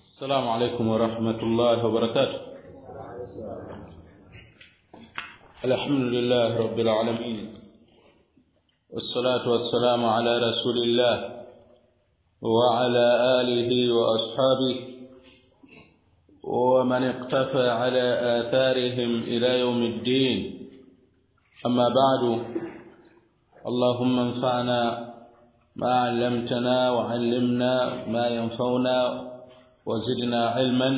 السلام عليكم ورحمة الله وبركاته. الحمد لله رب العالمين والصلاة والسلام على رسول الله وعلى آله وأصحابه ومن اقتفى على آثارهم إلى يوم الدين. أما بعد اللهم انفعنا ما علمتنا وعلمنا ما ينفعنا وزدنا علما.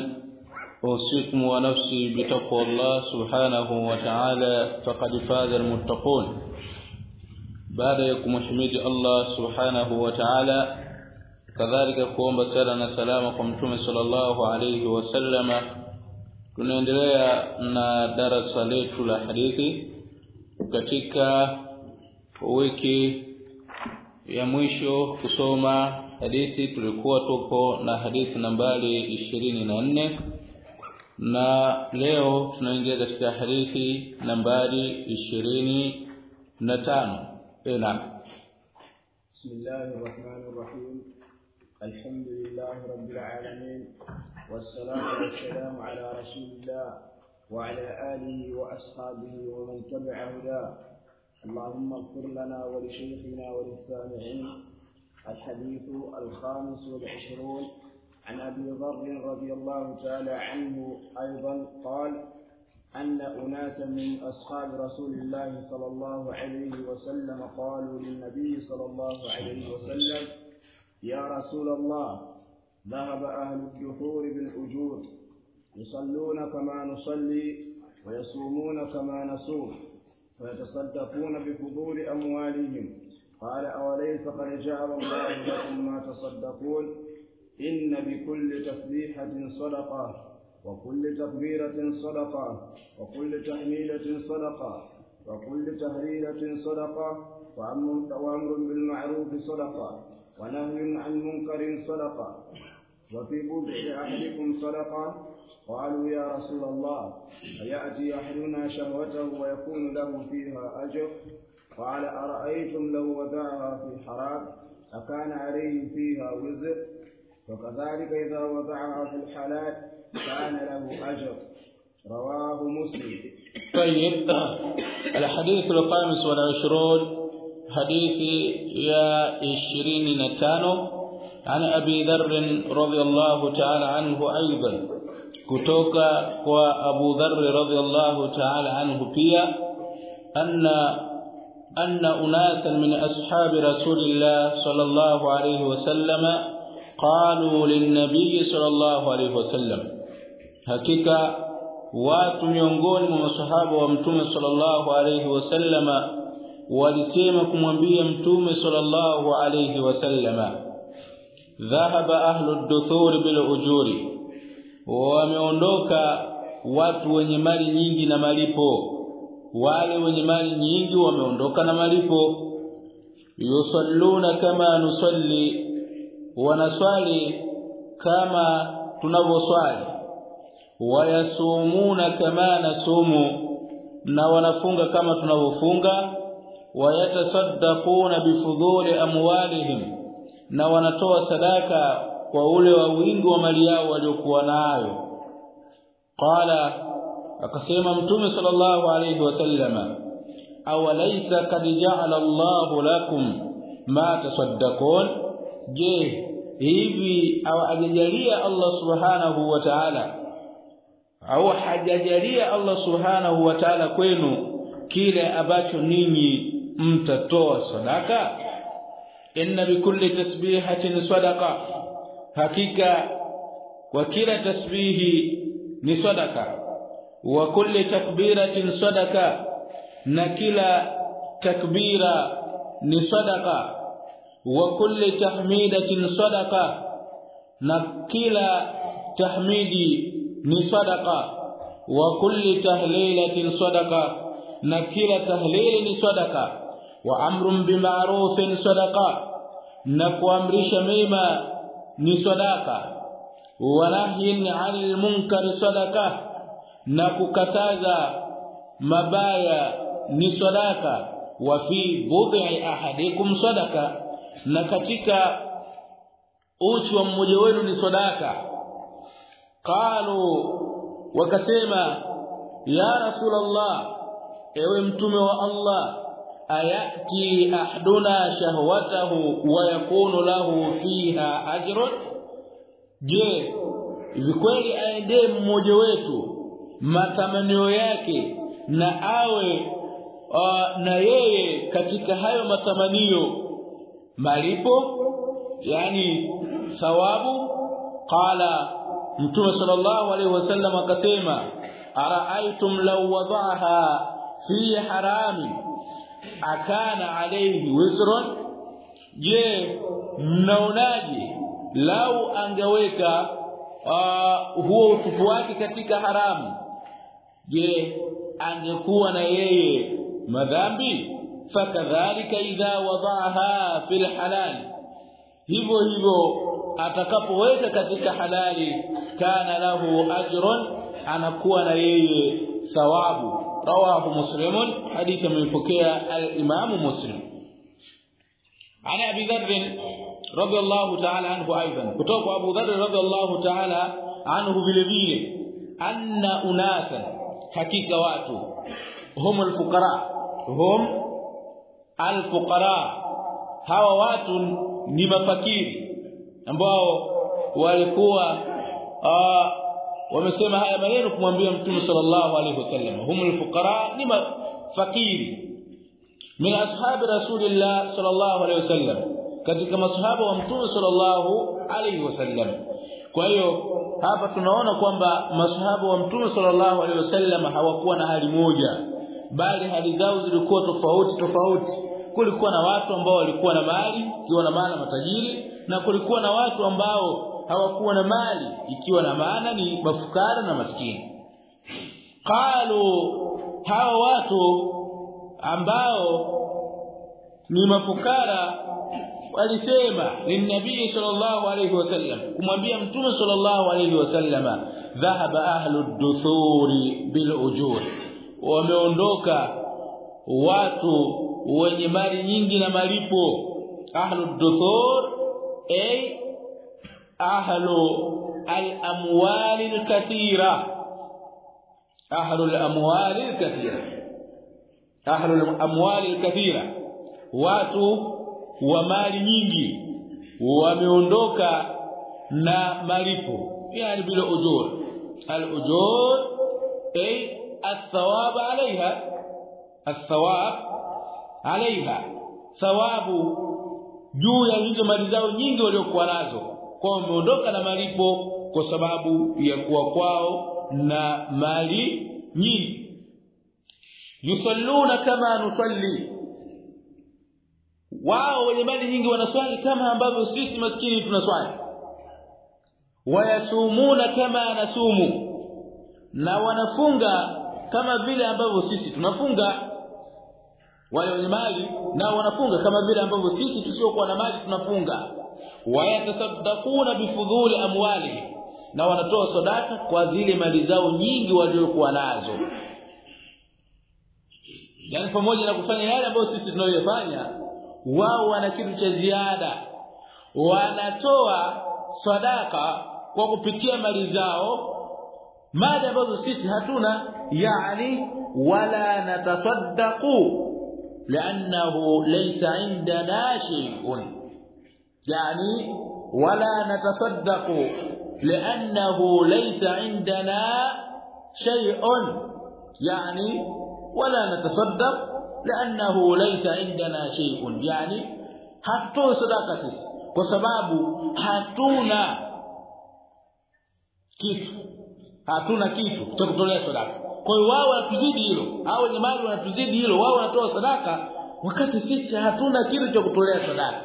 أوصيكم ونفسي بتقوى الله سبحانه وتعالى. فقد فاز المتقون. بعدكم حميد الله سبحانه وتعالى كذلك قوم بسالة سلامة قمتم صلى الله عليه وسلم. تنندريا نا درس ليت الحديث وكتك ويكي يا مويشو خصوما hadithi tulikuwa tuko na hadithi nambari ishirini na leo tunaingia katika hadithi nambari ishirini na tano. Ina بسم الله الرحمن الرحيم الحمد لله رب العالمين والصلاة والسلام على رسول الله وعلى آله وأصحابه ومن تبع هداه اللهم اغفر لنا ولشيخنا وللسامعين الحديث الخامس والعشرون. عن أبي ذر رضي الله تعالى عنه أيضا قال أن أناسا من أصحاب رسول الله صلى الله عليه وسلم قالوا للنبي صلى الله عليه وسلم يا رسول الله ذهب أهل الدثور بالأجور يصلون كما نصلي ويصومون كما نصوم ويتصدقون بفضول أموالهم قال أوليس قد جعل الله لكم ما تصدقون إن بكل تسبيحة صدقة وكل تكبيرة صدقة وكل تحميلة صدقة وكل تهليلة صدقة وأمر بالمعروف صدقة ونهي عن منكر صدقة وفي بضع أحدكم صدقة قالوا يا رسول الله فيأتي أحدنا شهوته ويكون له فيها أجر قال أرأيتم لو وضعها في حرام أكان عليه فيها وزر؟ وكذلك إذا وضعها في الحلال كان له أجر. رواه مسلم. طيب. الحديث الخامس والعشرون حديث يا عشرين نتانو عن أبي ذر رضي الله تعالى عنه أيضا kutoka kwa Abu Dharr radhiyallahu ta'ala anhu pia anna anna unasan min ashabi rasulillah sallallahu alayhi wasallama qalu lin-nabiy sallallahu alayhi wasallam hakika watu miongoni mwa masahaba wa mtume sallallahu alayhi wasallama walisema kumwambia mtume sallallahu alayhi wasallama dhahaba ahlu ad-duthur bil ujuri wameondoka watu wenye mali nyingi na malipo wale wenye mali nyingi wameondoka na malipo. Yusalluna kama nusalli wanaswali kama tunavyoswali. Wayasumuna kama nasumu na wanafunga kama tunavyofunga. Wayatasaddaquna bifudhuli amwalihim na wanatoa sadaka kwa ule wa wingi wa mali yao waliokuwa nayo. Qala akasema mtume sallallahu alayhi wasallama awalaysa kad ja'ala Allahu lakum ma tasaddaqun? Je hivi au hajajalia Allah subhanahu wa ta'ala au hajajalia Allah subhanahu wa ta'ala kwenu kile ambacho ninyi mtatoa sadaka? Inna bikulli tasbihatin sadaqa hakika kwa kila tasbihi ni sadaka wa kulli takbiratin sadaka na kila takbira ni sadaka wa kulli tahmidatin sadaka na kila tahmidi ni sadaka wa kulli tahlilatin sadaka na kila tahlili ni sadaka wa amrun bima'rufin sadaka na kuamrisha mema ni sadaka wa nahyin 'anil munkari sadaka na kukataza mabaya ni sadaka. Wa fi bud'i ahadikum sadaka na katika uchi wa mmoja wenu ni sadaka. Qalu wakasema ya rasulullah ewe mtume wa Allah ayati ahduna shahwatahu wa yakunu lahu fiha ajrun? Je hivi kweli aende mmoja wetu matamanio yake na awe uh, na yeye katika hayo matamanio. Malipo yani thawabu. Qala mtume sallallahu alaihi wasallam akasema araaytum law wada'aha fi harami akana alayhi wizrun? Je mnaonaje lau angeweka uh, huo utupu wake katika haramu je angekuwa na yeye madhambi fakadhalika idha wadaaha fil halal hivyo hivyo atakapoweka katika halali kana lahu ajrun anakuwa na yeye thawabu rawahu muslimun hadithi amepokea al-imam muslim ana abi dharr radiyallahu ta'ala anhu aidan kutoka abu dharr radiyallahu ta'ala anhu vile vile anna unasa hakika watu. Humul fuqara hum alfuqara. Hawa watu ni mafakiri ambao walikuwa wamesema haya maneno kumwambia mtume sallallahu alaihi wasallam. Humul fuqara ni mafakiri. Min ashabi rasulillah sallallahu alaihi wasallam. Katika masahaba wa mtume sallallahu alaihi wasallam. Kwa hiyo hapa tunaona kwamba masahaba wa mtume sallallahu alaihi wasallam hawakuwa na hali moja bali hali zao zilikuwa tofauti tofauti. Kulikuwa na watu ambao walikuwa na mali ikiwa na maana matajiri na kulikuwa na watu ambao hawakuwa na mali ikiwa na maana ni mafukara na maskini. Qalu hawa watu ambao ni mafukara walisema linabii sallallahu alayhi wasallam kumwambia mtume sallallahu alayhi wasallama dhahaba ahlu duthuri bil ujur wameondoka watu wenye mali nyingi na malipo ahlu duthur ay ahlu al-amwal al-kathira ahlu al-amwal al-kathira ahlu al-amwal al-kathira watu wa mali nyingi wameondoka na malipo. Yani bila ujur al-ujur ay athawab alaiha. Athawab alaiha. Thawabu juu ya hizo mali zao nyingi waliokuwa nazo. Kwao wameondoka na malipo kwa sababu ya kuwa kwao na mali nyingi. Yusalluna kama nusalli wao wenye mali nyingi wanaswali kama ambavyo sisi maskini tunaswali wayasumuna kama nasumu na wanafunga kama vile ambavyo sisi tunafunga. Wale wenye mali na wanafunga kama vile ambavyo sisi tusiokuwa na mali tunafunga. Wayatasaddaquna bifudhuli amwali. Na wanatoa sadaka kwa zile mali zao nyingi waliokuwa nazo. Yani pamoja na kufanya yale ambayo sisi tunayoyafanya wao wana kitu cha ziada wanatoa sadaka kwa kupitia mali zao mali ambazo sisi hatuna yani wala natasaddaqu لانه ليس عندنا شيء يعني ولا نتصدق لانه ليس عندنا شيء يعني ولا نتصدق لانه ليس عندنا شيء يعني hatutoi sadaka sisi kwa sababu hatuna kitu hatuna kitu cha kutolea sadaka kwa hiyo wao wanatuzidi hilo hao wenye mali wanatuzidi hilo wao wanatoa sadaka wakati sisi hatuna kitu cha kutolea sadaka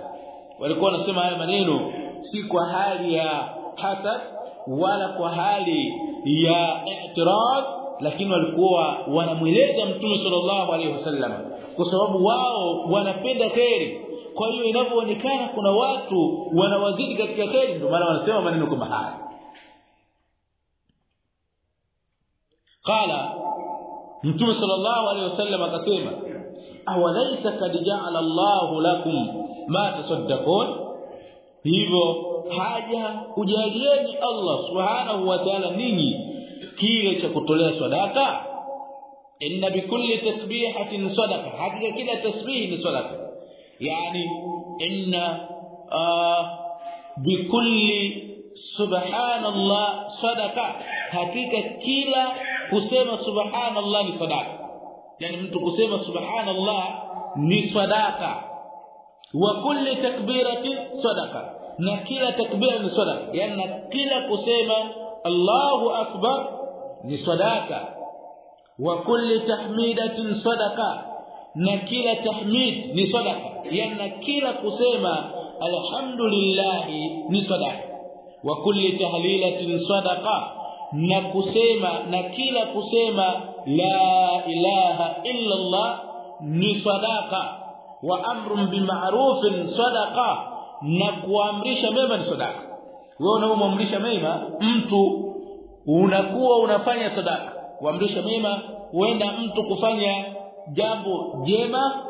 walikuwa wanasema haya maneno si kwa hali ya hasad wala kwa hali ya i'tirad lakini walikuwa wanamweleza mtume sallallahu alaihi wasallam kwa sababu wao wanapenda kheri. Kwa hiyo inavyoonekana kuna watu wanawazidi katika kheri ndio maana wanasema maneno kama haya. Qala mtume sallallahu alaihi wasallam akasema awalaysa kad ja'ala Allahu lakum ma tasaddaqun? Hivyo haja kujalieni Allah subhanahu wa ta'ala ninyi kile cha kutolea sadaka inna bikulli tasbihatin sadaqa hakika kila tasbih ni sadaqa yani inna bikulli subhanallah sadaqa hakika kila kusema subhanallah ni sadaqa yani mtu kusema subhanallah ni sadaqa wa kulli takbiratin sadaqa na kila takbira ni sadaqa yani kila kusema Allahu akbar ni sadaqa wa kulli tahmidatin sadaqa na kila tahmid ni sadaqa yani kila kusema alhamdulillah ni sadaqa wa kulli tahlilatin sadaqa na kusema na kila kusema la ilaha illa Allah ni sadaqa wa amrun bima'rufin sadaqa na kuamrisha mema ni sadaqa wewe unaomwamrisha mema mtu unakuwa unafanya sadaka. Kuamrisha mema huenda mtu kufanya jambo jema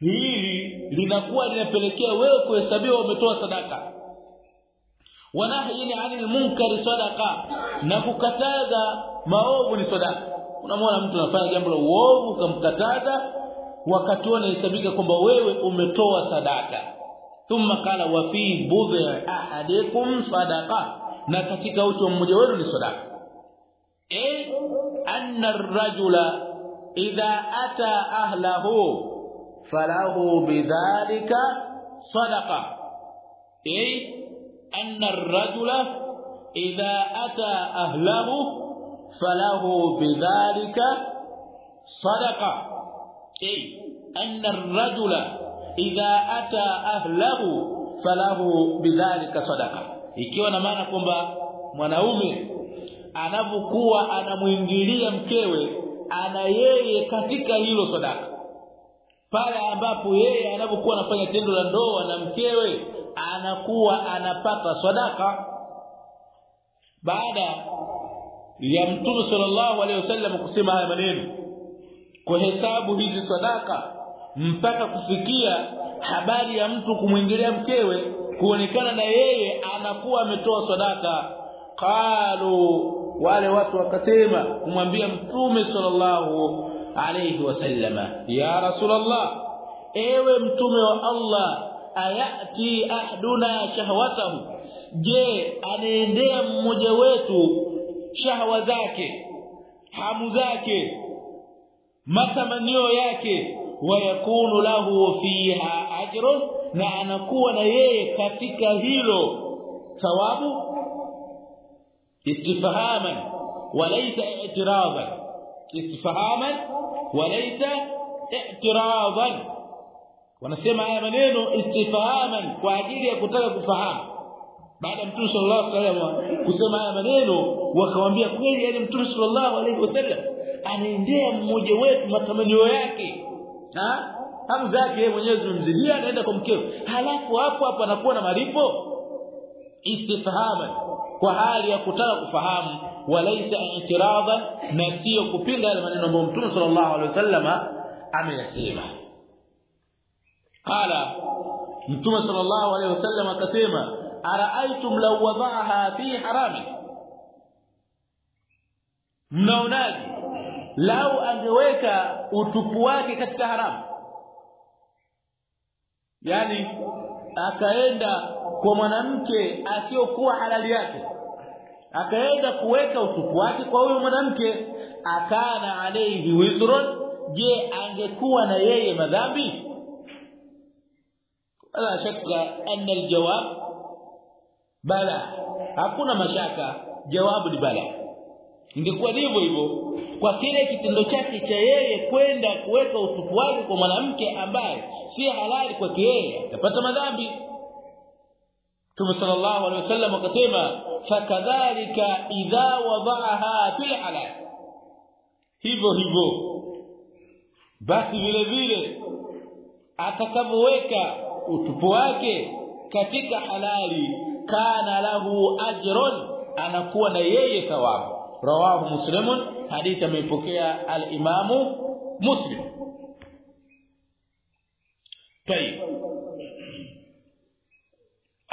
hili linakuwa linapelekea wewe kuhesabiwa umetoa sadaka. Wanahini anil munkari sadaqa na kukataza maovu ni sadaka. Unamwona mtu anafanya jambo la uovu ukamkataza wakati unahesabika kwamba wewe umetoa sadaka thumma qala wa fi budhi ahadikum sadaqa. Na katika uto mmoja wenu ni sadaqa. Eh anna ar-rajula idha ata ahlahu falahu bidhalika sadaqa. Eh anna ar-rajula idha ata ahlahu falahu bidhalika sadaqa. Eh anna ar-rajula idha ata ahlahu falahu bidhalika sadaqa. Ikiwa na maana kwamba mwanaume anapokuwa anamuingilia mkewe ana yeye katika hilo sadaka pale ambapo yeye anapokuwa anafanya tendo la ndoa na mkewe anakuwa anapata sadaka baada ya mtume sallallahu alaihi wasallam kusema haya maneno kwa hesabu hizi sadaka mpaka kufikia habari ya mtu kumwingilia mkewe kuonekana na yeye anakuwa ametoa sadaka. Qalu wale watu wakasema kumwambia mtume sallallahu alayhi wasallama ya rasulullah ewe mtume wa Allah ayati ahduna shahwatahu? Je anaendea mmoja wetu shahwa zake hamu zake matamanio yake wayakunu lahu fiha ajrun na anakuwa na yeye katika hilo thawabu istifhaman walaysa i'tiradan istifhaman walaysa i'tiradan. Wanasema haya maneno istifhaman kwa ajili ya kutaka kufahamu. Baada ya mtume sallallahu alaihi wasallam kusema haya maneno wakamwambia kweli yani mtume sallallahu alaihi wasallam anaendea mmoja wetu matamanio yake ha? Hamu zake yeye mwenyewe zimemzidia anaenda kwa mkeo. Halafu hapo hapo anakuwa na malipo. Istifhaman. Kwa hali ya kutaka kufahamu. Walaisa i'tiradan. Na sio kupinga yale maneno ambayo mtume sallallahu alaihi wasallama ameyasema. Qala. Mtume sallallahu alaihi wasallam akasema araaitum law wada'aha fi harami? Mnaonaje lau angeweka utupu wake katika haramu. Yani akaenda kwa mwanamke asiyokuwa halali yake. Akaenda kuweka utupu wake kwa huyo mwanamke akana alayhi wizrun. Je angekuwa na yeye madhambi? La shakka anna aljawab bala hakuna mashaka jawabu ni bala ingekuwa hivyo hivyo kwa kile kitendo chake cha yeye kwenda kuweka utupu wake kwa mwanamke ambaye si halali kwake yeye atapata madhambi. Mtume sallallahu alaihi wasallam akasema fakadhalika idha wada'aha fil halal. Hivyo hivyo basi vile vile atakapoweka utupu wake katika halali kana lahu ajrun anakuwa na yeye thawabu rawahu muslimun. Hadithi ameipokea al-imamu muslim. طيب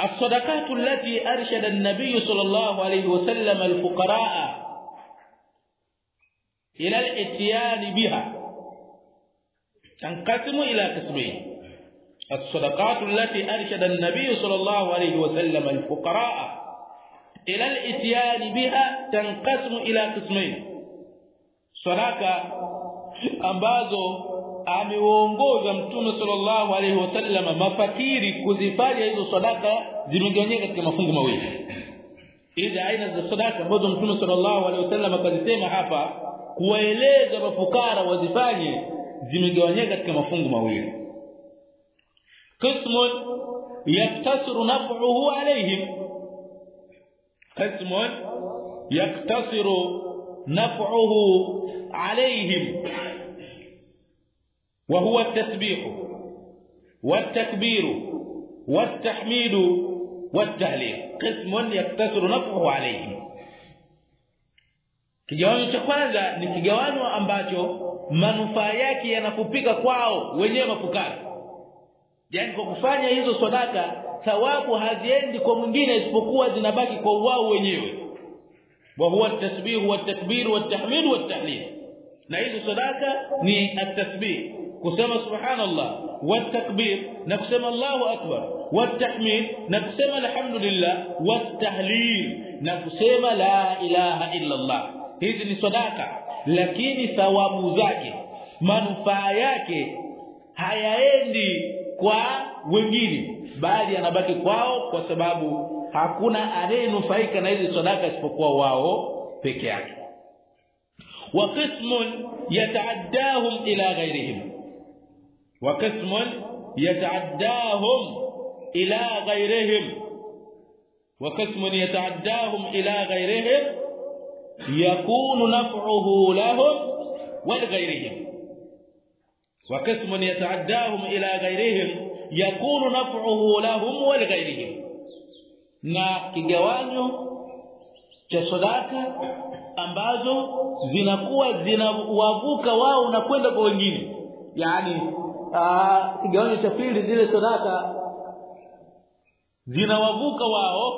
الصدقات التي ارشد النبي صلى الله عليه وسلم الفقراء إلى الاتيان بها تنقسم إلى قسمين الصدقات التي ارشد النبي صلى الله عليه وسلم الفقراء ila al-ityan biha tanqasmu ila qismayn saraka ambazo ameongoza mtume sallallahu alaihi wasallam mafakiri kuzifanya hizo sadaka zimegawanyika katika mafungu mawili hizi aina za sadaka ambazo mtume sallallahu alaihi wasallam akazisema hapa kuwaeleza mafukara wazifanye zimegawanyika katika mafungu mawili qismun yaftasiru naf'uhu alaihim qismun yaktasiru naf'uhu alaihim وهو التسبيح والتكبير والتحميد والتهليل قسم يكتسر نفعه عليه kigawanyo cha kwanza ni kigawanyo ambacho manufaa yake yanafupika kwao wenyewe mafukara yani kwa kufanya hizo sadaka thawabu haziendi kwa mwingine isipokuwa zinabaki kwa wao wenyewe. Wa huwa at-tasbih wa at-takbir wa at-tahmid wa at-tahlil. Na hizo sadaka ni at-tasbih. Kusema subhanallah watakbir na kusema Allahu akbar watahmid na kusema alhamdulillah watahlil na kusema la ilaha illa Allah hizi ni sadaka lakini thawabu zake manufaa yake hayaendi kwa wengine bali yanabaki kwao kwa sababu hakuna anayenufaika na hizi sadaka isipokuwa wao peke yake wa qismun yata'addahum ila ghayrihim وقسم يتعداهم إلى غيرهم وقسم يتعداهم إلى غيرهم يكون نفعه لهم ولغيرهم وقسم يتعداهم إلى yakunu naf'uhu lahum wa lighairihim na kigawanyo cha sadaka ambazo zinakuwa zinawavuka wao na kwenda kwa wengine. Yani kigawanyo cha pili zile sadaka zinawavuka wao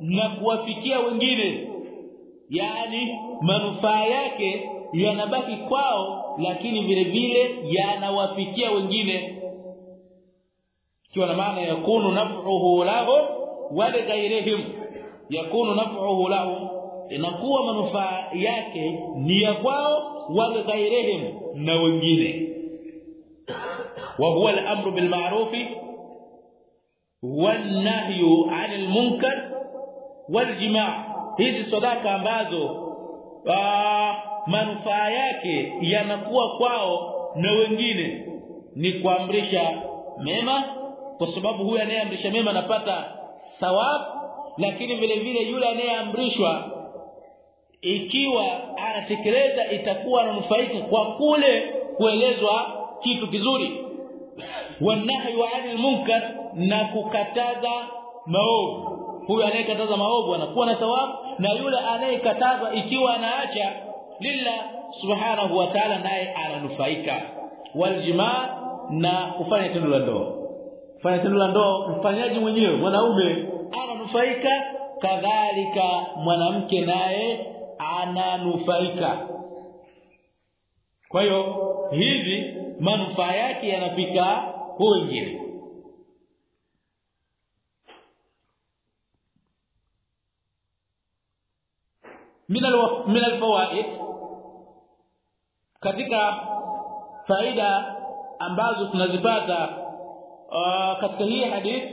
na kuwafikia wengine. Yani manufaa yake yanabaki kwao lakini vile vile yanawafikia wengine ikiwa na maana yakunu naf'uhu lahu wa li ghayrihim. Yakunu naf'uhu lahu. Inakuwa manufaa yake ni ya kwao wa li ghayrihim na wengine. Wa huwa al-amru bil ma'ruf wa an-nahyu 'anil munkar wal jima' hizi sadaka ambazo ah, manufaa yake yanakuwa kwao na wengine ni kuamrisha mema kwa sababu huyu anayeamrisha mema anapata thawabu lakini vile vile yule anayeamrishwa ikiwa anatekeleza itakuwa ananufaika kwa kule kuelezwa kitu kizuri. Wanahyu 'anil munkar na kukataza maovu. Huyu anayekataza maovu anakuwa na thawabu na yule anayekataza ikiwa anaacha lilla subhanahu wa ta'ala naye ananufaika. Waljimaa na kufanya tendo la ndoa kufanya tendo la ndoa mfanyaji mwenyewe? Mwanaume ananufaika kadhalika mwanamke naye ananufaika. Kwa hiyo hivi manufaa yake yanafika kwa wengine. Min alfawaid katika faida ambazo tunazipata katika hii hadith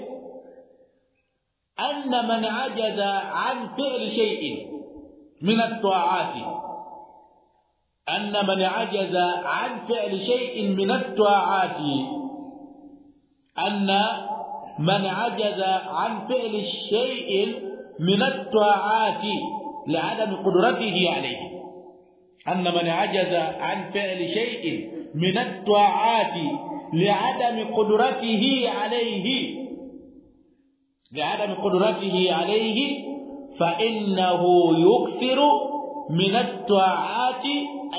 anna man ajaza an fi'li shay'in min at-ta'ati anna man ajaza an fi'li shay'in min at-ta'ati anna man ajaza an fi'li shay'in min at-ta'ati لعدم قدرته عليه أن من عجز عن فعل شيء من الطاعات لعدم قدرته عليه. لعدم قدرته عليه فإنه يكثر من الطاعات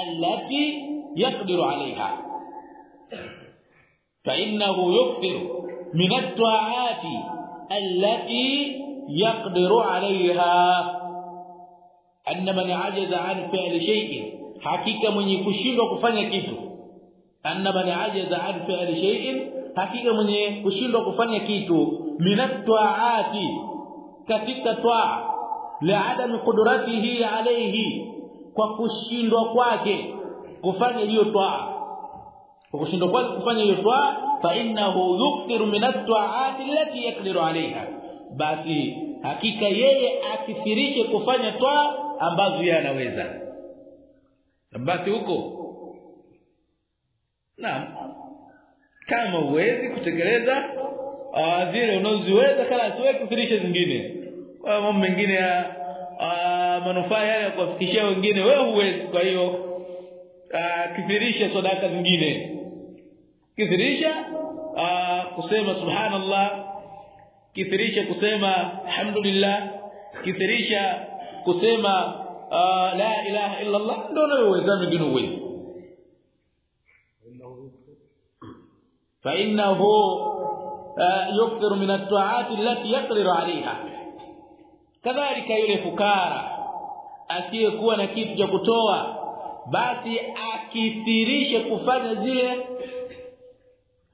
التي يقدر عليها. فإنه يكثر من الطاعات التي يقدر عليها. أن من عجز عن فعل شيء حقيقة من يكشindwa kufanya kitu anna man ajaza an fi'li shay'in hakika mwenye kushindwa kufanya kitu minatwaati katika twaa liadami qudratihi alayhi kwa kushindwa kwake kufanya hiyo twa kwa kushindwa kwake kufanya hiyo twa fa innahu yukthiru minatwaati allati yakdiru alayha. Basi hakika yeye akithirishe kufanya twa ambazo yeye anaweza. Basi huko naam. Kama uwezi kutekeleza uh, zile unazoziweza kana siwe kufirisha zingine. Kwa mambo mengine ya uh, manufaa yale ya kuwafikishia wengine wewe huwezi. Kwa hiyo uh, kithirisha sadaka zingine. Kithirisha kusema subhanallah. Kifirisha kusema alhamdulillah. Kifirisha kusema la ilaha illa allah ndio unayoweza mengine uwezi fa innahu yukthiru min at-ta'ati allati yaqdiru 'alayha kadhalika yule fukara asiyekuwa na kitu cha kutoa basi akitirishe kufanya zile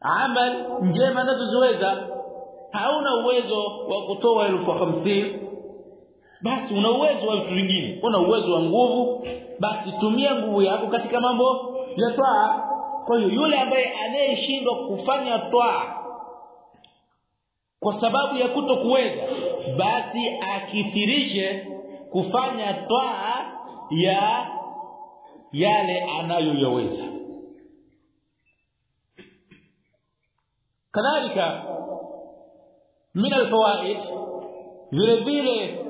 amal njema anazoziweza hauna uwezo wa kutoa elfu hamsini basi una uwezo wa vitu vingine una uwezo wa nguvu basi tumia nguvu yako katika mambo ya toa kwa hiyo yule ambaye anayeshindwa kufanya twaa kwa sababu ya kutokuweza basi akithirishe kufanya twaa ya yale anayoyaweza. Kadhalika min alfawaid vile vile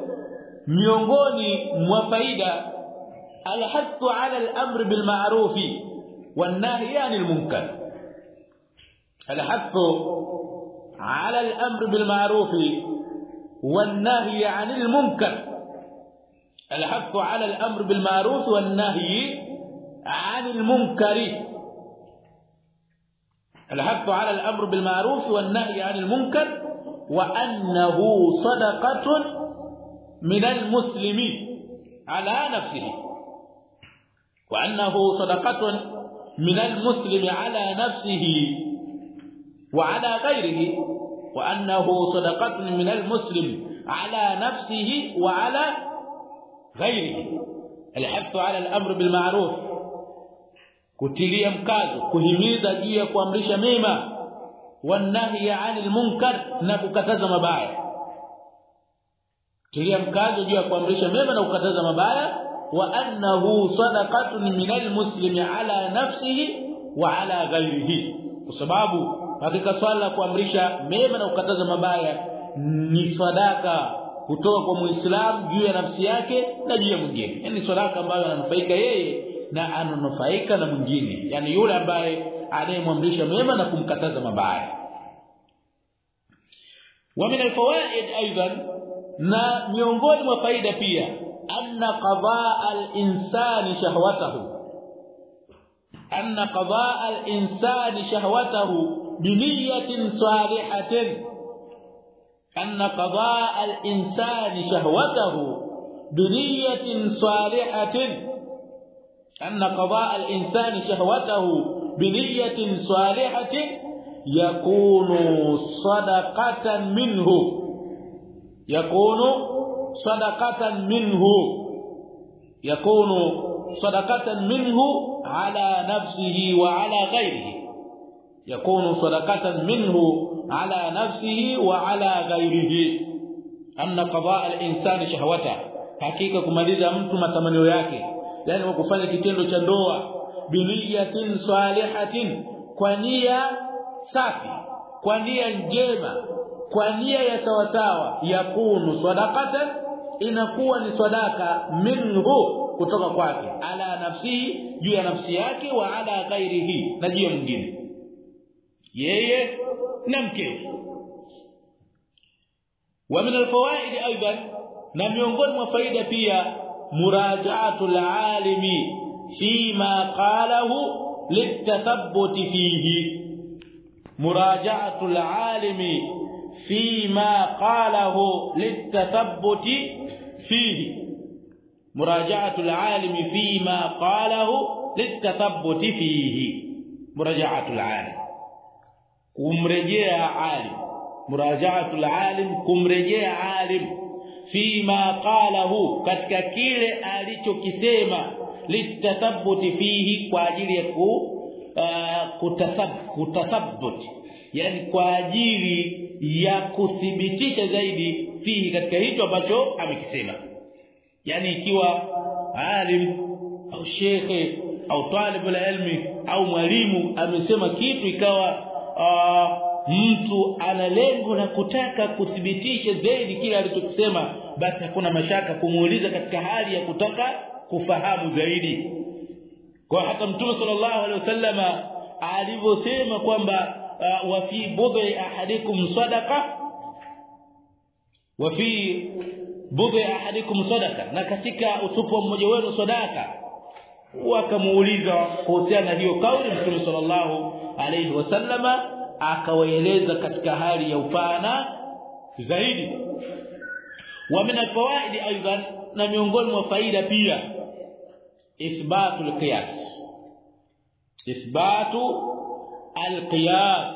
miongoni mwa faida alhathu ala al-amr bil ma'rufi والنهي عن المنكر. الحث على الأمر بالمعروف والنهي عن المنكر. الحث على الأمر بالمعروف والنهي عن المنكر. الحث على الأمر بالمعروف والنهي عن المنكر وأنه صدقة من المسلم على نفسه. وأنه صدقة من المسلم على نفسه وعلى غيره وأنه صدقة من المسلم على نفسه وعلى غيره. الحث على الأمر بالمعروف. كتليه مكاز كهيميزا جيا كوامرشا ميما. والنهي عن المنكر نكتازا مبايا كتليه مكاز جيا كوامرشا ميما نكتازا مبايا wa annahu sadaqatun minal muslimi ala nafsihi wa ala ghairihi kwa sababu hakika swala la kuamrisha mema na kukataza mabaya ni sadaka kutoka kwa muislamu juu ya nafsi yake na juu ya mwingine. Yani sadaka ambayo ananufaika yeye na ananufaika na mwingine. Yani yule ambaye anayemwamrisha mema na kumkataza mabaya. Wa min alfawaid aidan na miongoni mwa faida pia أن قضاء الإنسان شهوته. أن قضاء الإنسان شهوته بنية صالحة. أن قضاء الإنسان شهوته بنية صالحة. أن قضاء الإنسان شهوته بنية صالحة يكون صدقة منه. يكون sadaqatan minhu yakunu sadaqatan minhu ala nafsihi wa ala ghairihi yakunu sadaqatan minhu ala nafsihi wa ala ghairihi. Anna qadaa al-insani shahwata hakika kumaliza mtu matamanio yake yani kwa kufanya kitendo cha ndoa biliyatin salihatin kwa nia safi kwa nia njema kwa nia ya sawasawa yakunu sadaqatan inakuwa ni sadaka minhu kutoka kwake. Ala nafsi juu ya nafsi yake wa ala ghairihi na juu ya mwingine. Yeye na mke. Wa min alfawaid aidan na miongoni mwa faida pia murajaatu alalimi fima qalahu litathabbut fihi. Murajaatu alalimi فيما قاله للتثبت فيه مراجعة العالم فيما قاله للتثبت فيه مراجعة العالم kumrejea alim murajaatu alalim kumrejea alim fima qalahu katika kile alichokisema litathabuti fihi kwa ajili ya ku uh, kutathabut yani kwa ajili ya kuthibitisha zaidi fihi katika hicho ambacho amekisema. Yani ikiwa alim au shekhe au talibul ilmi au mwalimu amesema kitu ikawa aa, mtu ana lengo la kutaka kuthibitisha zaidi kile alichokisema basi hakuna mashaka kumuuliza katika hali ya kutaka kufahamu zaidi kwa hata mtume sallallahu alaihi wasallama alivyosema kwamba uh, wa fi budhi ahadikum sadaqa wa fi budhi ahadikum sadaqa. Na katika utupu mmoja wenu sadaka wakamuuliza kuhusiana na hiyo kauli mtume sallallahu alaihi wasallama akawaeleza katika hali ya upana zaidi. Wa min alfawaid na miongoni mwa faida pia ithbatu alqiyas ithbatu alqiyas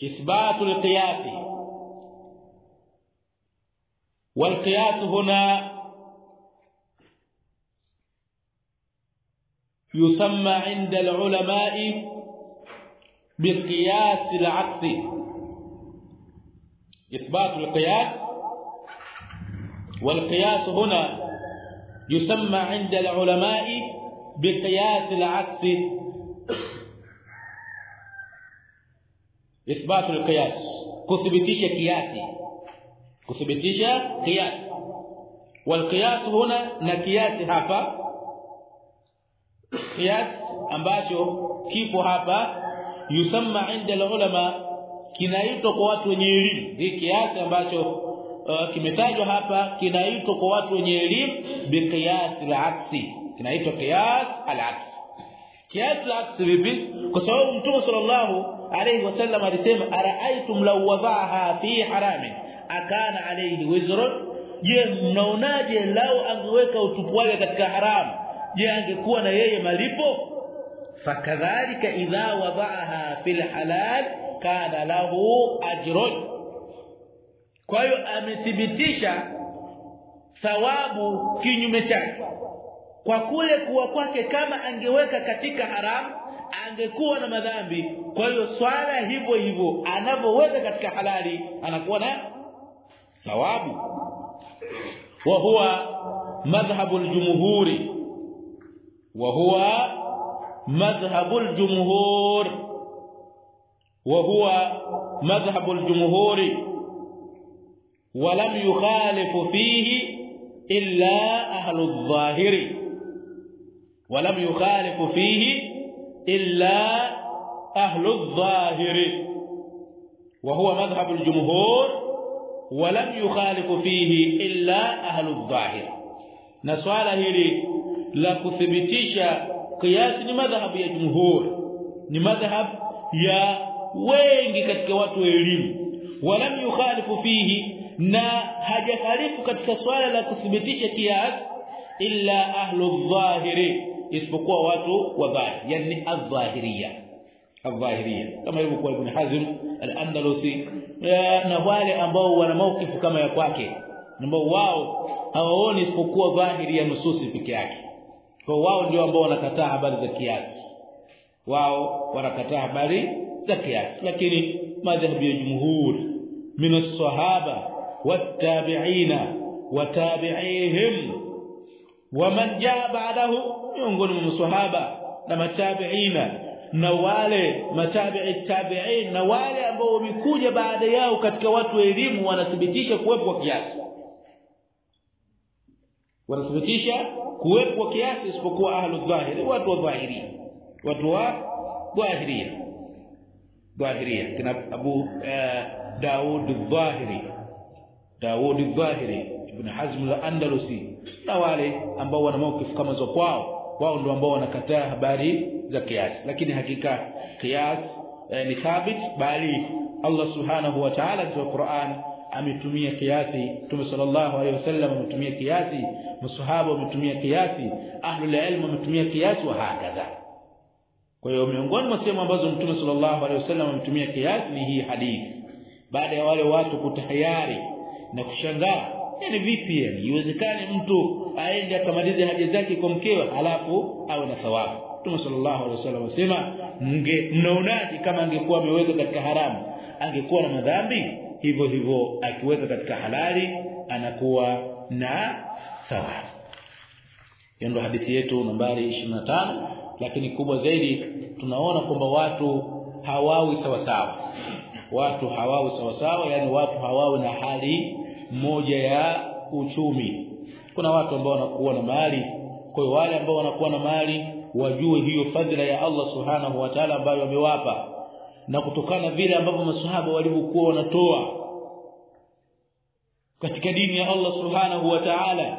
ithbatu alqiyas والقياس هنا يسمى عند العلماء بالقياس العكسي إثبات القياس. والقياس هنا يسمى عند العلماء بقياس العكس. إثبات القياس. كثبتيش قياسي. كثبتيش قياس. والقياس هنا نكياس hapa قياس ambacho kipo hapa yusamma inda ulama kinaitwa kwa watu wenye elimu ambacho uh, kimetajwa hapa kinaitwa kwa watu wenye elimu biqiyas al-aksi kinaitwa qiyas al-aksi qiyas al-aksi vipi? Kwa sababu mtume sallallahu alayhi wasallam alisema araaitum law wada'aha fi haramin. Akana alayhi wizrun. Je mnaonaje lao angeweka utupu wake katika haramu? Je angekuwa na yeye malipo? Fakadhalika idha wada'aha fil halal kana lahu ajrun kwa hiyo amethibitisha thawabu kinyume chake. Kwa kule kuwa kwake kama angeweka katika haramu angekuwa na madhambi. Kwa hiyo swala hivyo hivyo anavyoweza katika halali anakuwa na thawabu. Wa huwa madhhabu aljumhuri wa huwa madhhabu aljumhur wa huwa madhhabu al-jumhuri ولم يخالف فيه إلا أهل الظاهر. ولم يخالف فيه إلا أهل الظاهر. وهو مذهب الجمهور. ولم يخالف فيه إلا أهل الظاهر. نسأل هذه لا تثبتش قياس لمذهب يا جمهور لمذهب يا وين katika watu ولم يخالف فيه na hajakhalifu katika swala la kuthibitisha kias illa ahlu dhahiri isipokuwa watu wa dhahir yani adh-dhahiriyya adh-dhahiriyya kama ilivyokuwa ibn Hazm al-Andalusi na wale ambao wana maukifu kama ya kwake ambao wao hawaoni isipokuwa dhahiri ya nususi peke yake. Kwa wao ndio ambao wanakataa habari za kiasi wao wanakataa habari za kiasi lakini madhhabu ya jumhur min as-sahaba wat-tabi'ina watabi'ihim waman jaa ba'dahu miongoni mwa maswahaba na matabi'ina na wale matabi'i tabi'in na wale ambao wamekuja baada yao katika watu wa elimu wanathibitisha kuwepo kwa kiasi. Wanathibitisha kuwepo kwa kiasi isipokuwa ahlu dhahiri watu wa dhahiri. Watu wa dhahiria. Dhahiria. Kina Abu Daud al-Dhahiri Daud al-Dhahiri Ibn Hazm al-Andalusi na wale ambao wana maukifu kama zao kwao. Wao ndio ambao wanakataa habari za kiasi lakini hakika kias eh, ni thabit bali Allah subhanahu wa ta'ala katika Qur'an ametumia kiasi. Mtume sallallahu alaihi wasallam ametumia kiasi masahaba wametumia kiasi ahlul ilm wametumia kiasi wa hakadha. Kwa hiyo miongoni mwa sehemu ambazo Mtume sallallahu alaihi wasallam ametumia kiasi ni hii hadithi. Baada ya wale watu kutahayari na kushangaa yani vipi yani iwezekane mtu aende akamalize haja zake kwa mkewe halafu awe na thawabu. Mtume sallallahu alaihi wasallam asema mnge mnaonaje kama angekuwa ameweka katika haramu? Angekuwa na madhambi? Hivyo hivyo akiweka katika halali anakuwa na thawabu. Hiyo ndo hadithi yetu nambari 25 lakini kubwa zaidi tunaona kwamba watu hawawi sawa sawa watu hawawi sawa sawa yani watu hawawi na hali moja ya uchumi. Kuna watu ambao wanakuwa na mali kwa hiyo wale ambao wanakuwa na mali wajue hiyo fadhila ya Allah subhanahu wa ta'ala ambayo amewapa. Na kutokana vile ambavyo maswahaba walivyokuwa wanatoa katika dini ya Allah subhanahu wa ta'ala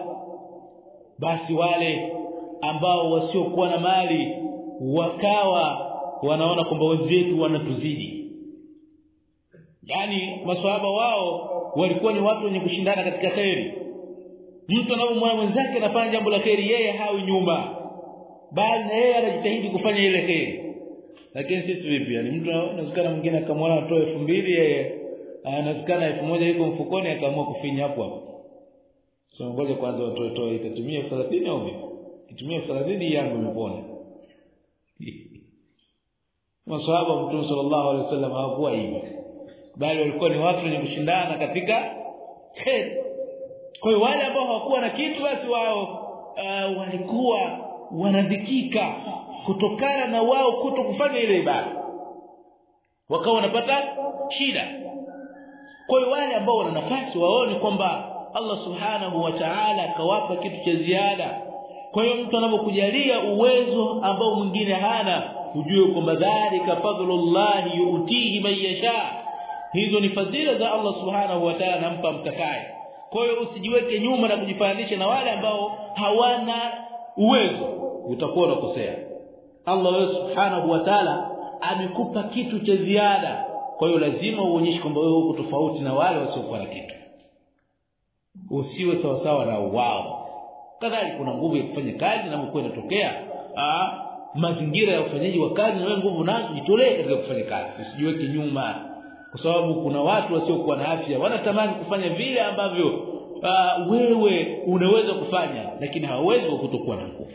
basi wale ambao wasiokuwa na mali wakawa wanaona kwamba wenzetu wanatuzidi yani maswahaba wao walikuwa ni watu wenye kushindana katika khairi mtu anapomwona mwenzake anafanya jambo la khairi yeye hawi nyuma bali na yeye anajitahidi kufanya ile khairi lakini sisi vipi? Yani mtu anasikana mwingine akamwona atoe 2000 yeye anasikana 1000 iko mfukoni akaamua kufinya hapo hapo. So ngoja kwanza watoe toe itatumia 30 au vipi? Kitumia 30 yangu imepona maswahaba wa mtume sallallahu alaihi wasallam hawakuwa hivi bali walikuwa ni watu wenye kushindana katika khair. Kwa hiyo wale ambao hawakuwa na kitu basi wao uh, walikuwa wanadhikika kutokana na wao kuto kufanya ile ibada. Wakawa wanapata shida. Kwa hiyo wale ambao wana nafasi waone kwamba Allah subhanahu wa ta'ala akawapa kitu cha ziada. Kwa hiyo mtu anapokujalia uwezo ambao mwingine hana ujue kwamba dhalika fadlullah yu'tihi man yasha hizo ni fadhila za Allah subhanahu wa ta'ala anampa mtakaye. Kwa hiyo usijiweke nyuma na kujifananisha na wale ambao hawana uwezo. Utakuwa unakosea. Allah subhanahu wa ta'ala amekupa kitu cha ziada. Kwa hiyo lazima uonyeshe kwamba wewe uko tofauti na wale wasiokuwa na kitu. Usiwe sawa sawa na wao. Kadhalika kuna nguvu ya kufanya kazi na mko inatokea. Ah mazingira ya ufanyaji wa kazi na wewe nguvu nazo jitolee katika kufanya kazi. Usijiweke nyuma kwa sababu kuna watu wasiokuwa na afya wanatamani kufanya vile ambavyo uh, wewe unaweza kufanya lakini hawawezi kwa kutokuwa na nguvu.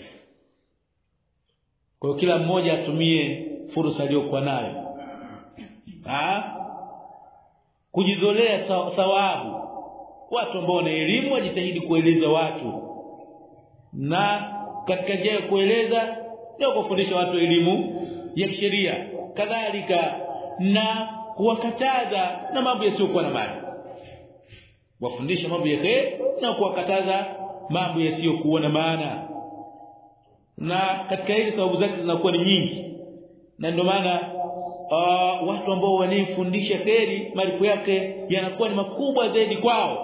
Kwa hiyo kila mmoja atumie fursa aliyokuwa nayo. Ah kujizolea thawabu. Watu ambao wana elimu wajitahidi kueleza watu. Na katika njia ya kueleza ndio kufundisha watu elimu ya sheria kadhalika na kuwakataza na mambo yasiyokuwa na maana. Wafundisha mambo ya khair na kuwakataza mambo yasiyokuwa na maana. Na katika hili sababu zake zinakuwa ni nyingi. Na ndio maana uh, watu ambao wanifundisha kheri malipo yake yanakuwa ni makubwa zaidi kwao.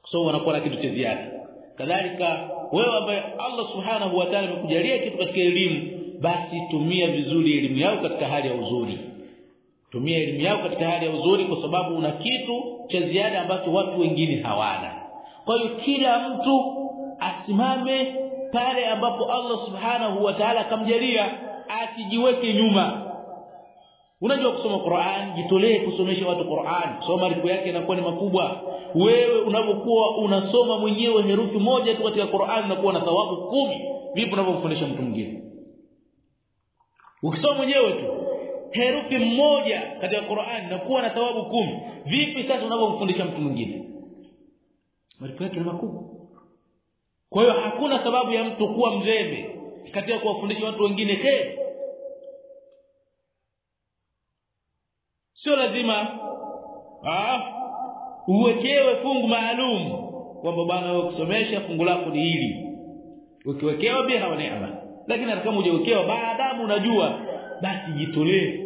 Kwa sababu wanakuwa na kitu cha ziada. Kadhalika wewe ambaye Allah subhanahu wa ta'ala amekujalia kitu katika elimu basi tumia vizuri elimu yako katika hali ya uzuri tumia elimu yako katika hali ya uzuri kwa sababu una kitu cha ziada ambacho watu wengine hawana. Kwa hiyo kila mtu asimame pale ambapo Allah subhanahu wa ta'ala kamjalia asijiweke nyuma. Unajua kusoma Qur'an jitolee kusomesha watu Qur'an. Soma riku yake inakuwa ni makubwa. Wewe unapokuwa unasoma mwenyewe herufi moja tu katika Qur'an unakuwa na thawabu kumi. Vipi unapomfundisha mtu mwingine? Ukisoma mwenyewe tu herufi moja katika Qur'an na kuwa na thawabu kumi. Vipi sasa unapomfundisha mtu mwingine? Malipo yake ni makubwa. Kwa hiyo hakuna sababu ya mtu kuwa mzembe katika kuwafundisha watu wengine kheri sio lazima ah uwekewe fungu maalum kwamba bwana wewe kusomesha fungu lako ni hili. Ukiwekewa biha wa neema lakini kama hujawekewa maadamu unajua basi jitolee.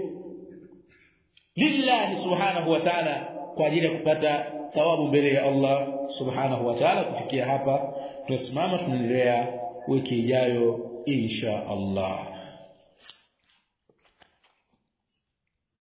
Lillahi subhanahu wa ta'ala kwa ajili ya kupata thawabu mbele ya Allah subhanahu wa ta'ala. Kufikia hapa tunasimama tunaendelea wiki ijayo insha Allah